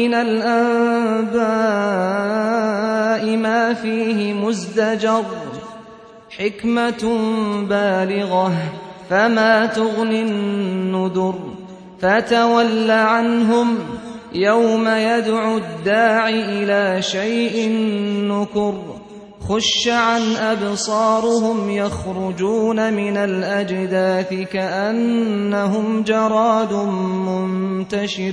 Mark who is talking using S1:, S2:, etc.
S1: من الأنباء ما فيه مزدجر حكمة بالغة فما تغني النذر فتول عنهم يوم يدعو الداع إلى شيء نكر خش عن أبصارهم يخرجون من الأجداث كأنهم جراد منتشر